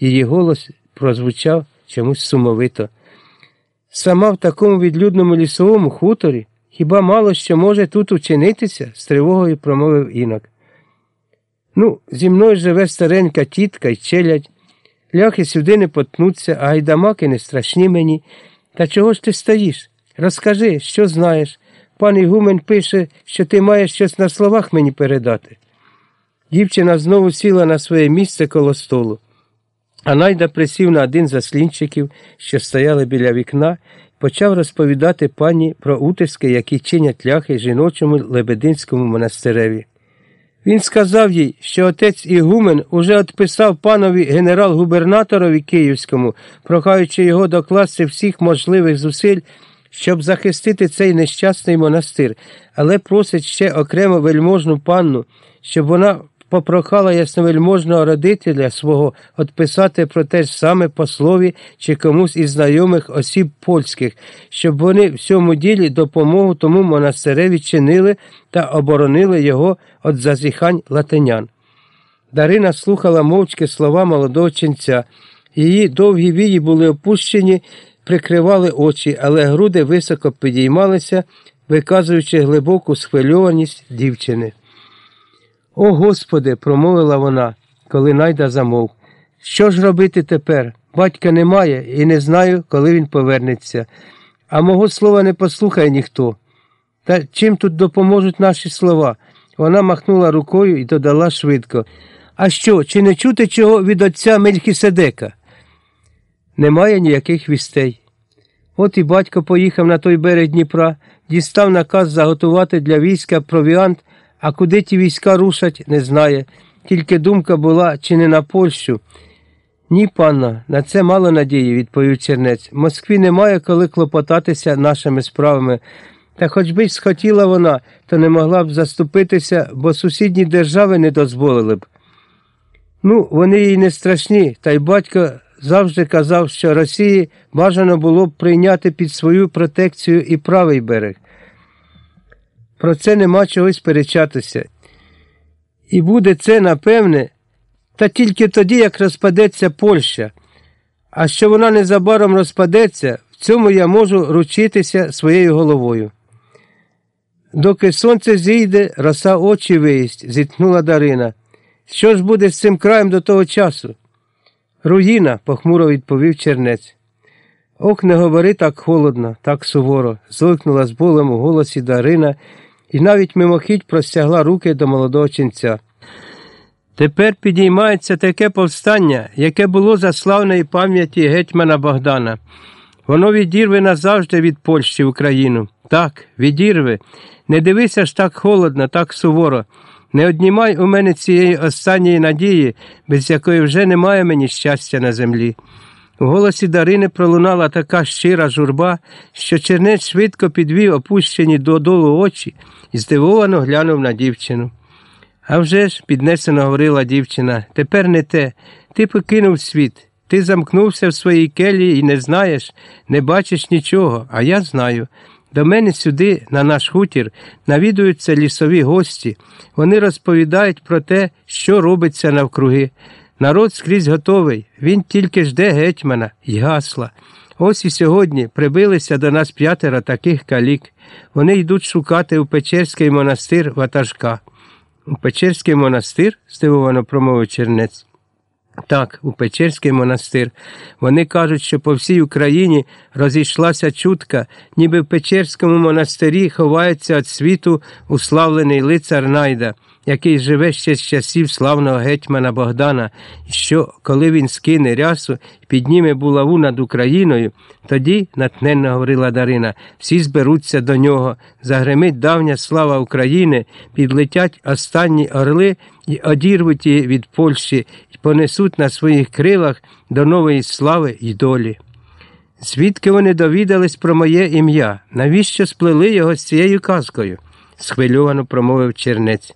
Її голос прозвучав чомусь сумовито. Сама в такому відлюдному лісовому хуторі хіба мало що може тут учинитися? з тривогою промовив інок. Ну, зі мною живе старенька тітка й челядь. Ляхи сюди не потнуться, а гайдамаки не страшні мені. Та чого ж ти стоїш? Розкажи, що знаєш. Пан Ігумен пише, що ти маєш щось на словах мені передати. Дівчина знову сіла на своє місце коло столу. А найда присів на один з заслінчиків, що стояли біля вікна, почав розповідати пані про утиски, які чинять ляхи жіночому Лебединському монастиреві. Він сказав їй, що отець Ігумен уже відписав панові генерал-губернаторові Київському, прохаючи його докласти всіх можливих зусиль, щоб захистити цей нещасний монастир, але просить ще окремо вельможну панну, щоб вона попрохала ясновельможного родителя свого відписати про те ж саме послові чи комусь із знайомих осіб польських, щоб вони в цьому ділі допомогу тому монастиреві чинили та оборонили його від зазіхань латинян. Дарина слухала мовчки слова молодого ченця. Її довгі вії були опущені, прикривали очі, але груди високо підіймалися, виказуючи глибоку схвильованість дівчини. О Господи, промовила вона, коли найда замовк. Що ж робити тепер? Батька немає і не знаю, коли він повернеться. А мого слова не послухає ніхто. Та чим тут допоможуть наші слова? Вона махнула рукою і додала швидко. А що, чи не чути чого від отця Мельхіседека? Немає ніяких вістей. От і батько поїхав на той берег Дніпра, дістав наказ заготувати для війська провіант, а куди ті війська рушать, не знає. Тільки думка була, чи не на Польщу. Ні, панна, на це мало надії, відповів чернець. Москві немає коли клопотатися нашими справами. Та хоч би схотіла вона, то не могла б заступитися, бо сусідні держави не дозволили б. Ну, вони їй не страшні, та й батько завжди казав, що Росії бажано було б прийняти під свою протекцію і правий берег. Про це нема чогось сперечатися. І буде це, напевне, та тільки тоді, як розпадеться Польща. А що вона незабаром розпадеться, в цьому я можу ручитися своєю головою. Доки сонце зійде, роса очі виїсть, зітхнула Дарина. Що ж буде з цим краєм до того часу? Руїна, похмуро відповів чернець. Ох, не говори так холодно, так суворо, зойкнула з болем у голосі Дарина і навіть мимохідь простягла руки до молодого ченця. Тепер підіймається таке повстання, яке було за славної пам'яті гетьмана Богдана. Воно відірве назавжди від Польщі Україну. Так, відірве. Не дивися ж так холодно, так суворо. Не однімай у мене цієї останньої надії, без якої вже немає мені щастя на землі. У голосі Дарини пролунала така щира журба, що чернець швидко підвів опущені додолу очі і здивовано глянув на дівчину. «А вже ж, піднесено говорила дівчина, тепер не те. Ти покинув світ. Ти замкнувся в своїй келії і не знаєш, не бачиш нічого, а я знаю. До мене сюди, на наш хутір, навідуються лісові гості. Вони розповідають про те, що робиться навкруги. Народ скрізь готовий, він тільки жде гетьмана й гасла. Ось і сьогодні прибилися до нас п'ятеро таких калік. Вони йдуть шукати у Печерський монастир ватажка. У Печерський монастир? здивовано промовив чернець. Так, у Печерський монастир. Вони кажуть, що по всій Україні розійшлася чутка, ніби в Печерському монастирі ховається від світу уславлений лицар Найда, який живе ще з часів славного гетьмана Богдана, і що, коли він скине рясу і підніме булаву над Україною, тоді, натненно говорила Дарина, всі зберуться до нього, загремить давня слава України, підлетять останні орли і одірвуть її від Польщі і понесуть на своїх крилах до нової слави й долі. Звідки вони довідались про моє ім'я? Навіщо сплели його з цією казкою? схвильовано промовив чернець.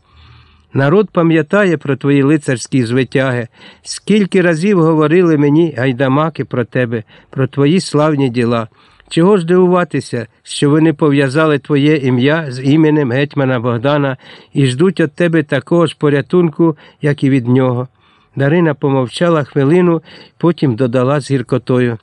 Народ пам'ятає про твої лицарські звитяги, скільки разів говорили мені гайдамаки про тебе, про твої славні діла. Чого ж дивуватися, що вони пов'язали твоє ім'я з іменем гетьмана Богдана і ждуть від тебе такого ж порятунку, як і від нього. Дарина помовчала хвилину, потім додала з гіркотою.